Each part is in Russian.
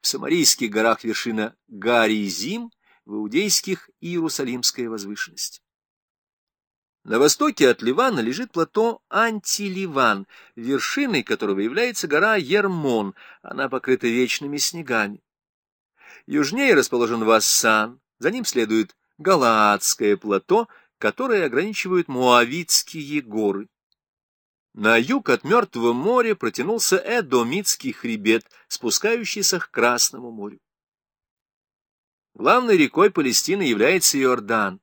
В Самарийских горах вершина Гаризим, в Иудейских — Иерусалимская возвышенность. На востоке от Ливана лежит плато Антиливан, вершиной которого является гора Ермон, она покрыта вечными снегами. Южнее расположен Вассан, за ним следует Галаадское плато, которое ограничивают Муавитские горы. На юг от Мертвого моря протянулся Эдомитский хребет, спускающийся к Красному морю. Главной рекой Палестины является Иордан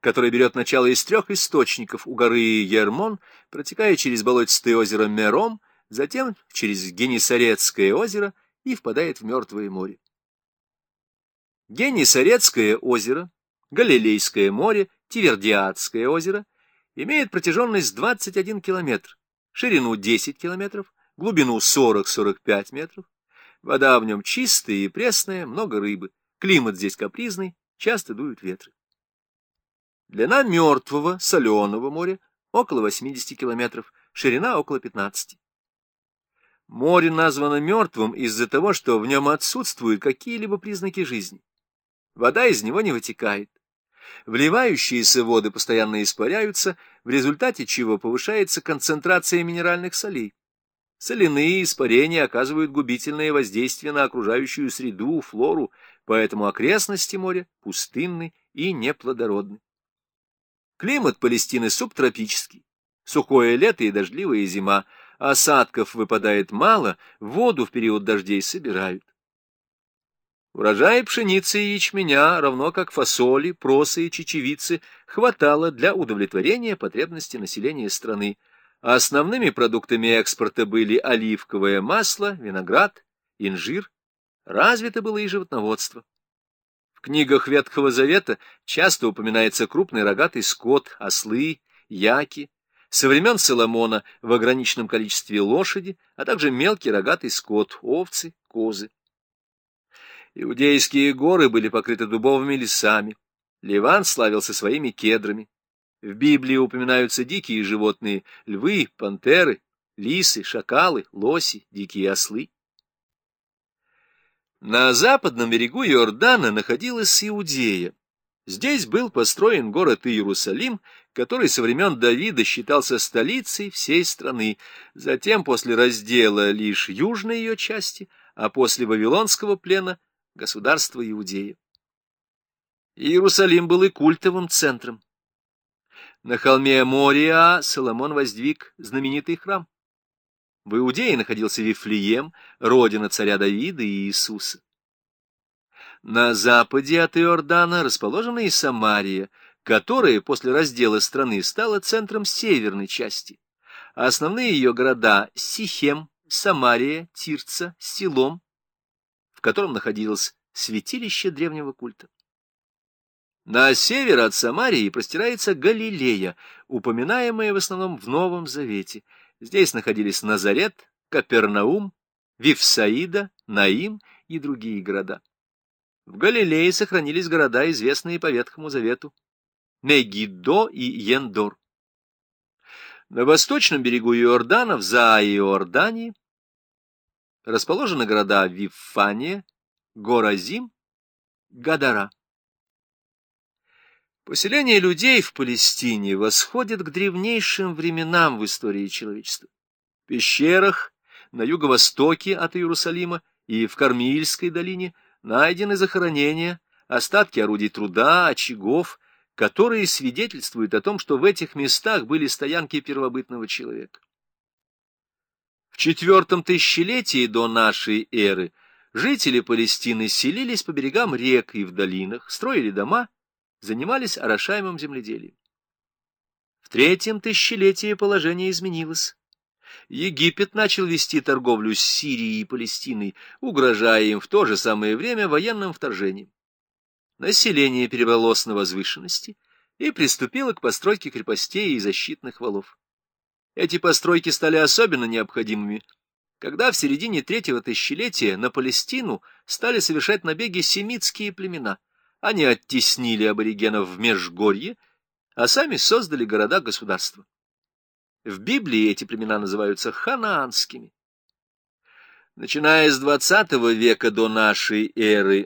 который берет начало из трех источников у горы Ермон, протекая через болотистое озеро Мером, затем через Генисарецкое озеро и впадает в Мертвое море. Генисарецкое озеро, Галилейское море, Тивердиадское озеро имеет протяженность 21 километр, ширину 10 километров, глубину 40-45 метров. Вода в нем чистая и пресная, много рыбы. Климат здесь капризный, часто дуют ветры. Длина мертвого соленого моря около 80 километров, ширина около 15. Море названо мертвым из-за того, что в нем отсутствуют какие-либо признаки жизни. Вода из него не вытекает. Вливающиеся воды постоянно испаряются, в результате чего повышается концентрация минеральных солей. Соляные испарения оказывают губительное воздействие на окружающую среду, флору, поэтому окрестности моря пустынны и неплодородны. Климат Палестины субтропический. Сухое лето и дождливая зима. Осадков выпадает мало, воду в период дождей собирают. Урожая пшеницы и ячменя, равно как фасоли, просы и чечевицы, хватало для удовлетворения потребностей населения страны. А основными продуктами экспорта были оливковое масло, виноград, инжир. Развито было и животноводство книгах Ветхого Завета часто упоминается крупный рогатый скот, ослы, яки, со времен Соломона в ограниченном количестве лошади, а также мелкий рогатый скот, овцы, козы. Иудейские горы были покрыты дубовыми лесами, Ливан славился своими кедрами. В Библии упоминаются дикие животные — львы, пантеры, лисы, шакалы, лоси, дикие ослы. На западном берегу Иордана находилась Иудея. Здесь был построен город Иерусалим, который со времен Давида считался столицей всей страны. Затем, после раздела лишь южной ее части, а после Вавилонского плена — государство Иудея. Иерусалим был и культовым центром. На холме Мориа Соломон воздвиг знаменитый храм. В Иудее находился Вифлеем, родина царя Давида и Иисуса. На западе от Иордана расположена и Самария, которая после раздела страны стала центром северной части. Основные ее города — Сихем, Самария, Тирца, Силом, котором находилось святилище древнего культа. На север от Самарии простирается Галилея, упоминаемая в основном в Новом Завете — Здесь находились Назарет, Капернаум, Вифсаида, Наим и другие города. В Галилее сохранились города, известные по Ветхому Завету, Мегидо и Ендор. На восточном берегу Иордана, в Заа-Иордании, расположены города Вифания, Горазим, Гадара. Поселение людей в Палестине восходит к древнейшим временам в истории человечества. В пещерах на юго-востоке от Иерусалима и в Кармильской долине найдены захоронения, остатки орудий труда, очагов, которые свидетельствуют о том, что в этих местах были стоянки первобытного человека. В четвертом тысячелетии до нашей эры жители Палестины селились по берегам рек и в долинах, строили дома занимались орошаемым земледелием. В третьем тысячелетии положение изменилось. Египет начал вести торговлю с Сирией и Палестиной, угрожая им в то же самое время военным вторжением. Население перебралось на возвышенности и приступило к постройке крепостей и защитных валов. Эти постройки стали особенно необходимыми, когда в середине третьего тысячелетия на Палестину стали совершать набеги семитские племена. Они оттеснили аборигенов в Межгорье, а сами создали города-государства. В Библии эти племена называются ханаанскими. Начиная с XX века до нашей эры